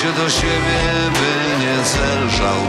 się do siebie, by nie zelżał.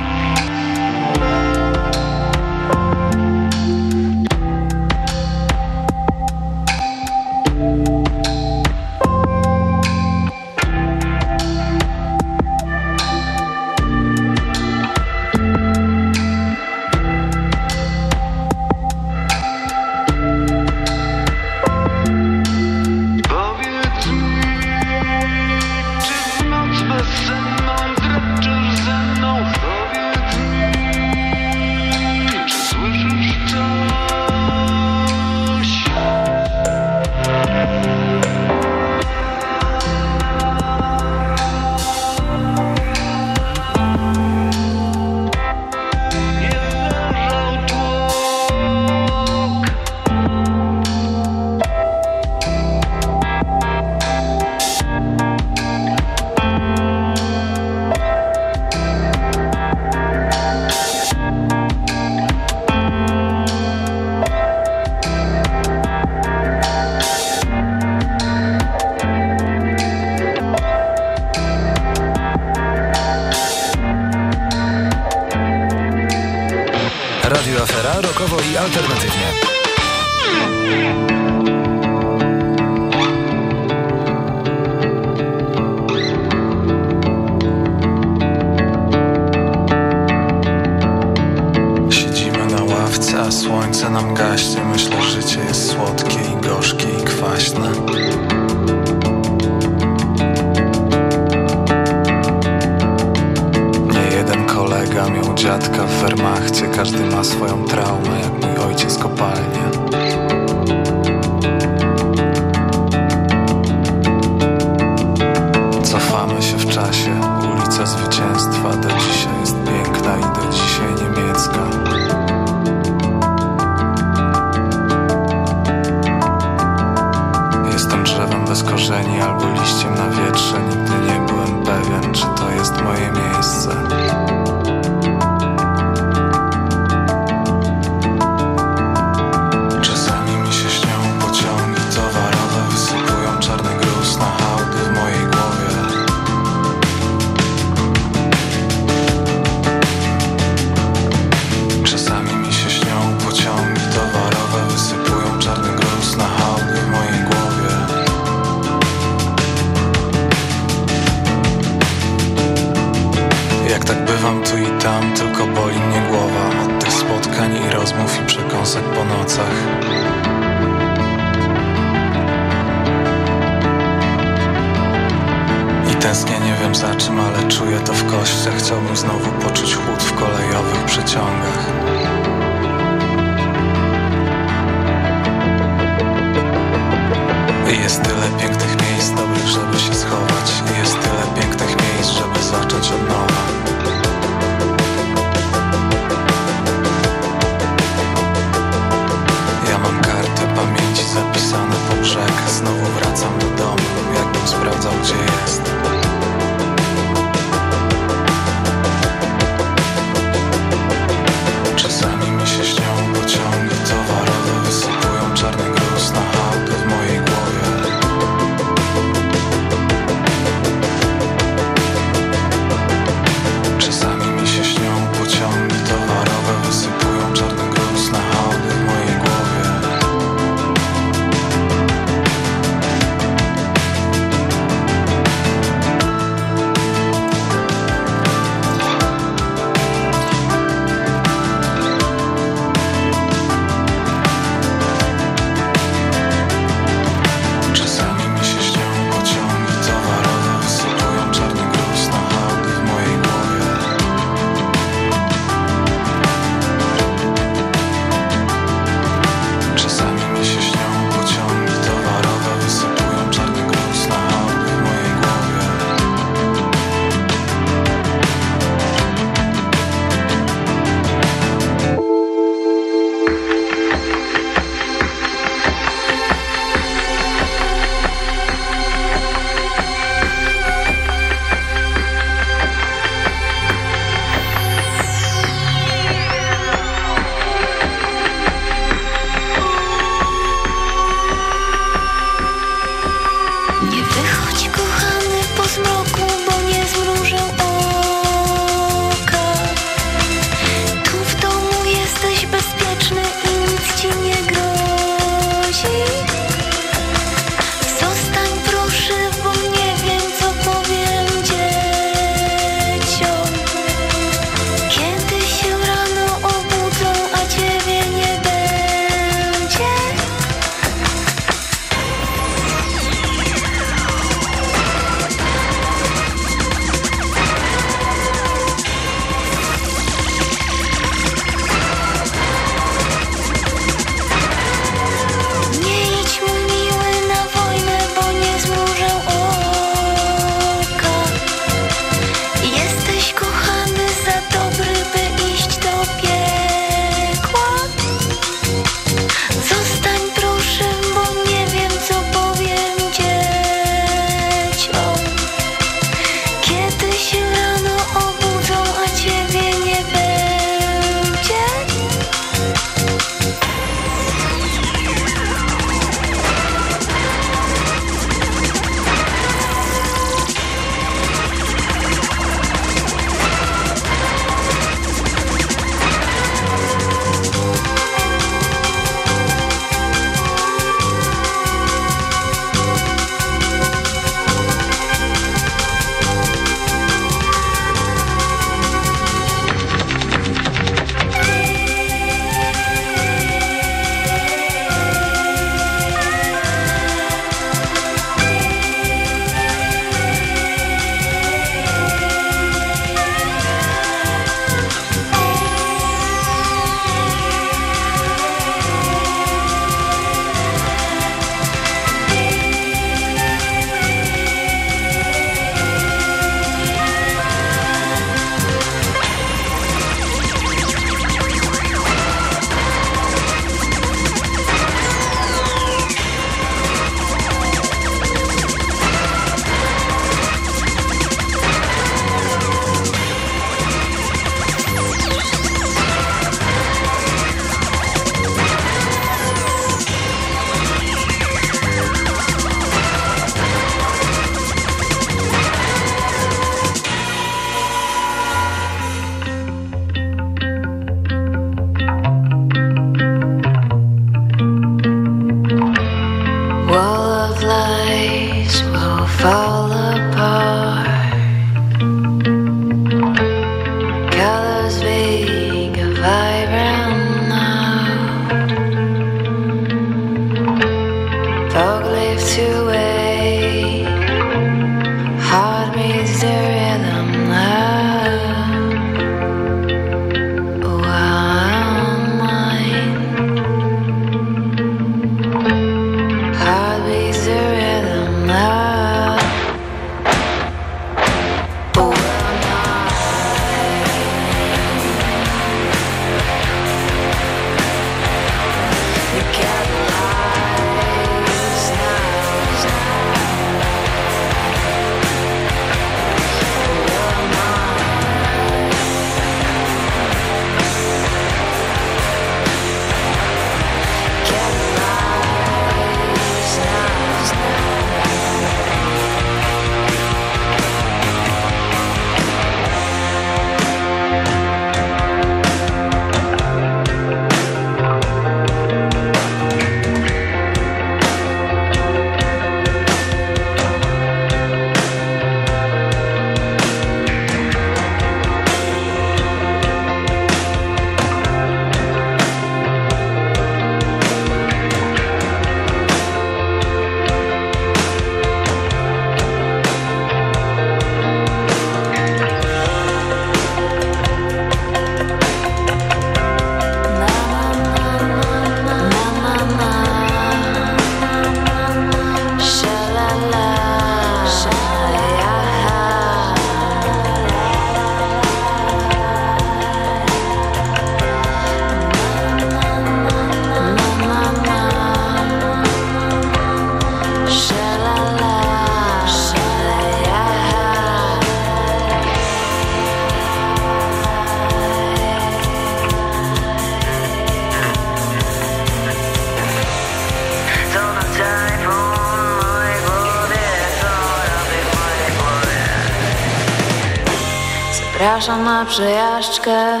Zapraszam na przejażdżkę,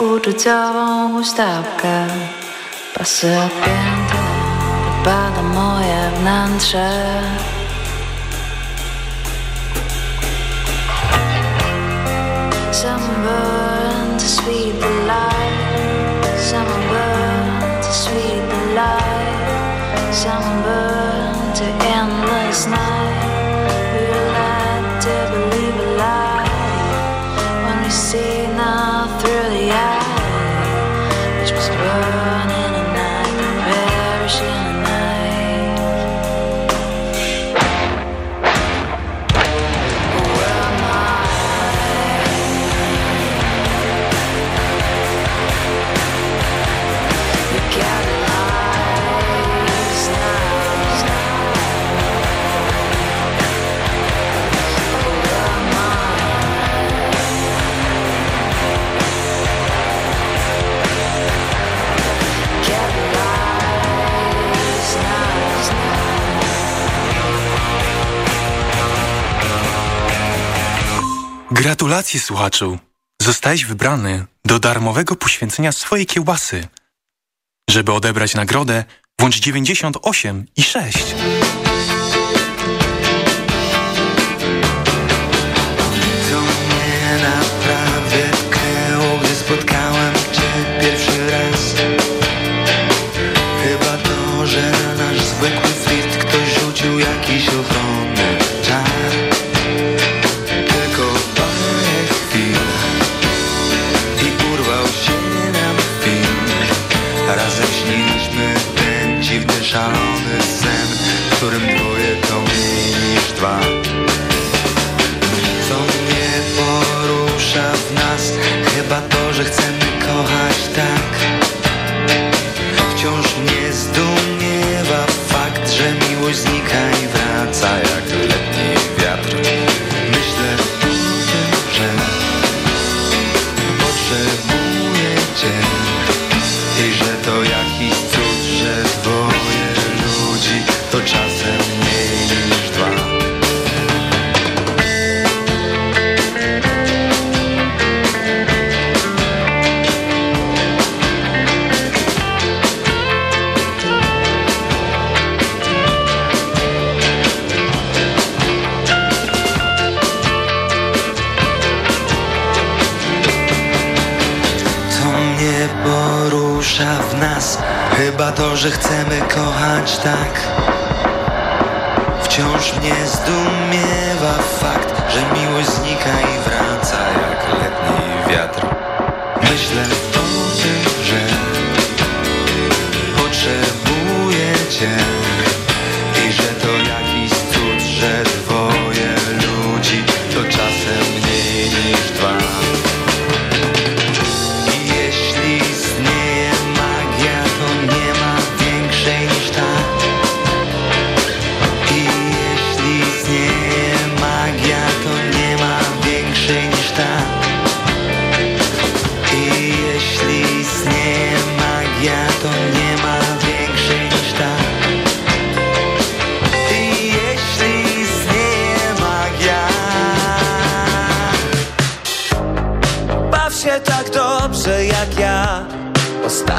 uczuciową huśtawkę. Pasy odpięte, wypada moje wnętrze. Some burn to sweet the light. Some burn to sweet the light. Some burn to endless night Gratulacje słuchaczu! Zostałeś wybrany do darmowego poświęcenia swojej kiełbasy. Żeby odebrać nagrodę, włącz 98 i 6. To mnie naprawdę kiełby spotkałem. shout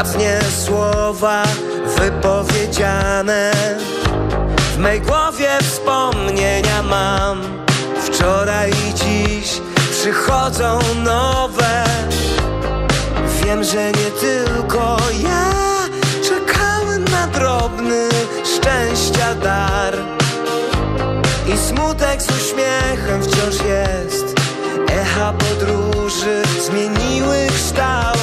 Ostatnie słowa wypowiedziane. W mej głowie wspomnienia mam. Wczoraj i dziś przychodzą nowe. Wiem, że nie tylko ja Czekałem na drobny szczęścia dar. I smutek z uśmiechem wciąż jest. Echa podróży zmieniły kształt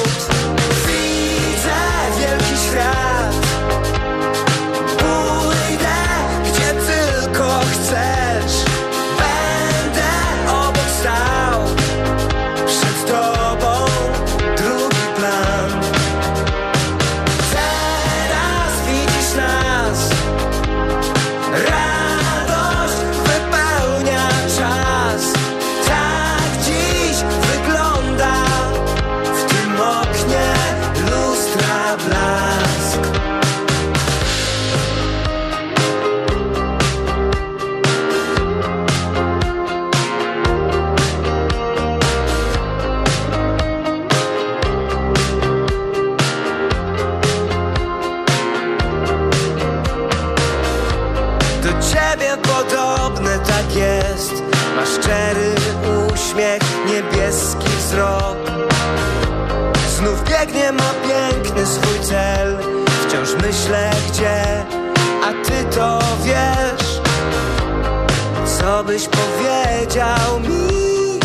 powiedział mi,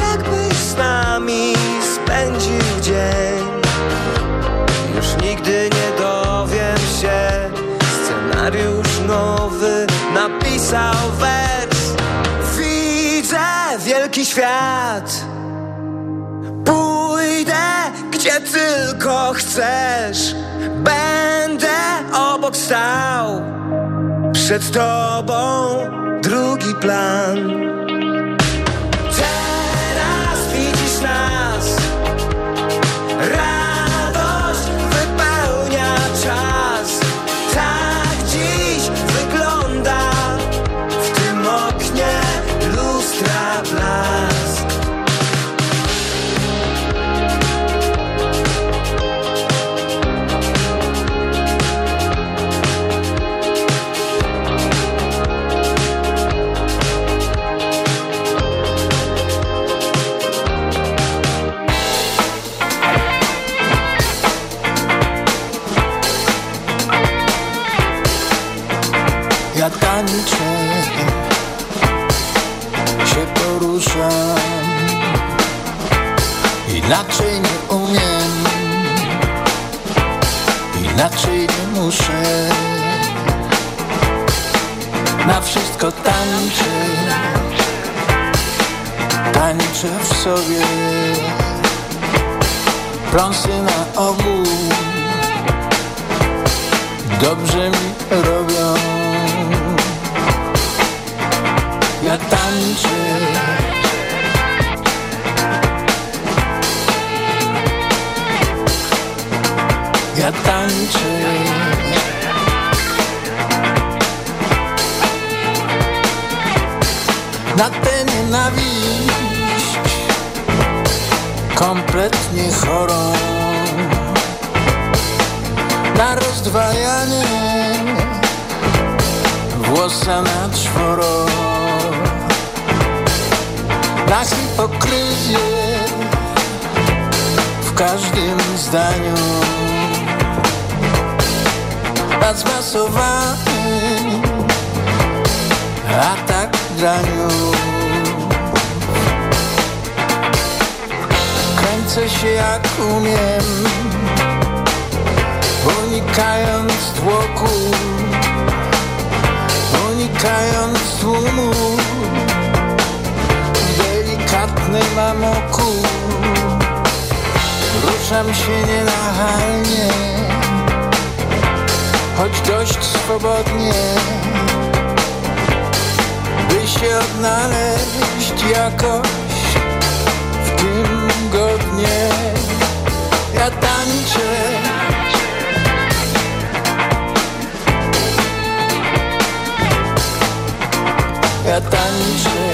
jakbyś z nami spędził dzień. Już nigdy nie dowiem się Scenariusz nowy napisał wers. Widzę wielki świat. Gdzie tylko chcesz. Będę obok stał. Przed tobą drugi plan Inaczej nie umiem. Inaczej nie muszę. Na wszystko tańczę. Tańczę w sobie. Prąsy na ogół. Dobrze mi robią. Ja tańczę ja tańczę Na tę nienawiść Kompletnie chorą. Na rozdwajanie Włosa na czworo. Na hipokryzję W każdym zdaniu prac masowanych Atak graniów Kręcę się jak umiem Unikając tłoku Unikając tłumu. W delikatnym mam oku Ruszam się nienachalnie choć dość swobodnie By się odnaleźć jakoś w tym godnie. Ja tańczę. Ja tańczę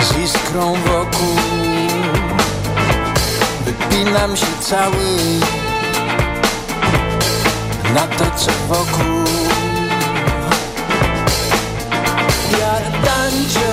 z iskrą wokół. Wypinam się cały na to, co wokół. Ja tańczę.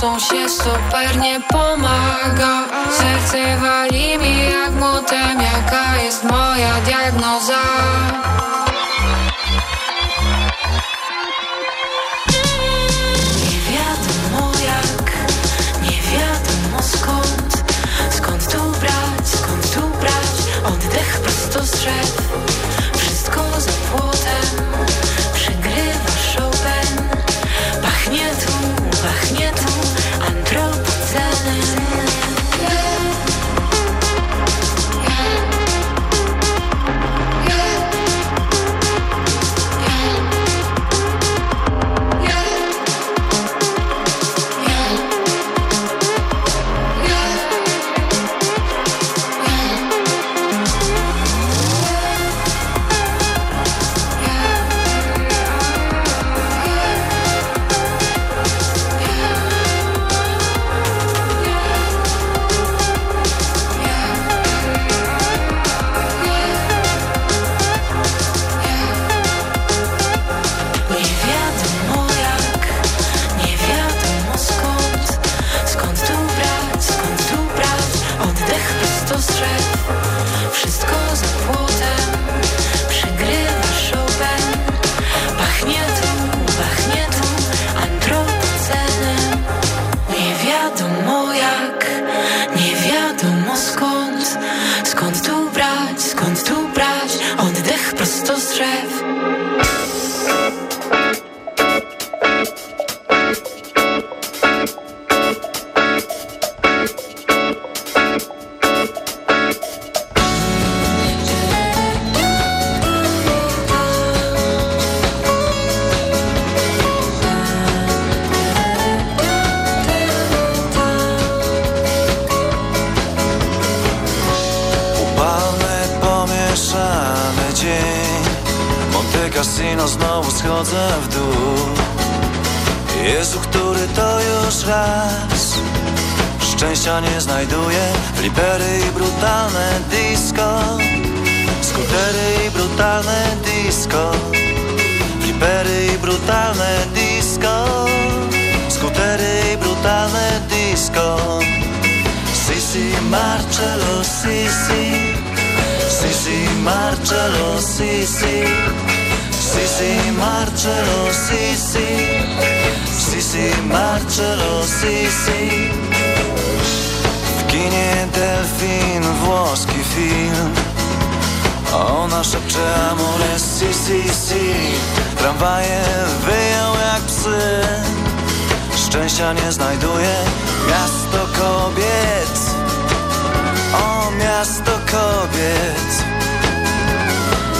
sąsiedztwo super nie pomaga.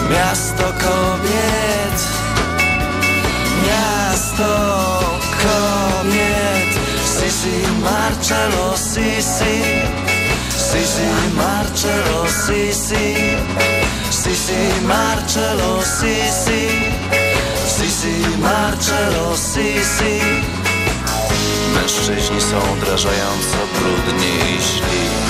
Miasto kobiet. Miasto kobiet. Sisi Marcello Sisi. Sisi Marcello Sisi. Sisi Marcello Sisi. Sisi Marcello Sisi. Mężczyźni są odrażająco brudni i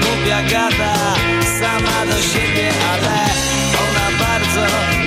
głupia gada Sama do siebie, ale Ona bardzo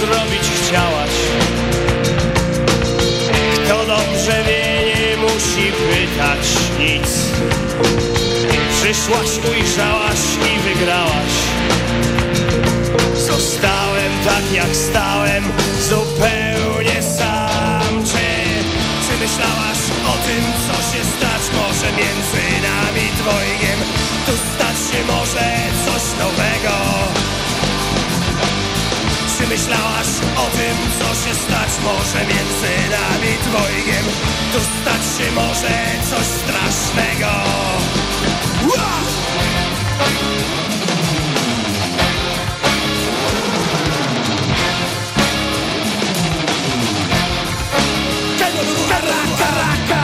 zrobić chciałaś Kto dobrze wie, nie musi pytać nic. Przyszłaś, ujrzałaś i wygrałaś. Zostałem tak jak stałem, zupełnie sam. Czy, czy myślałaś o tym, co się stać może między nami dwojgiem? Tu stać się może o tym, co się stać może między nami dwojgiem. Tu stać się może coś strasznego. Uah! Kara, kara, kara?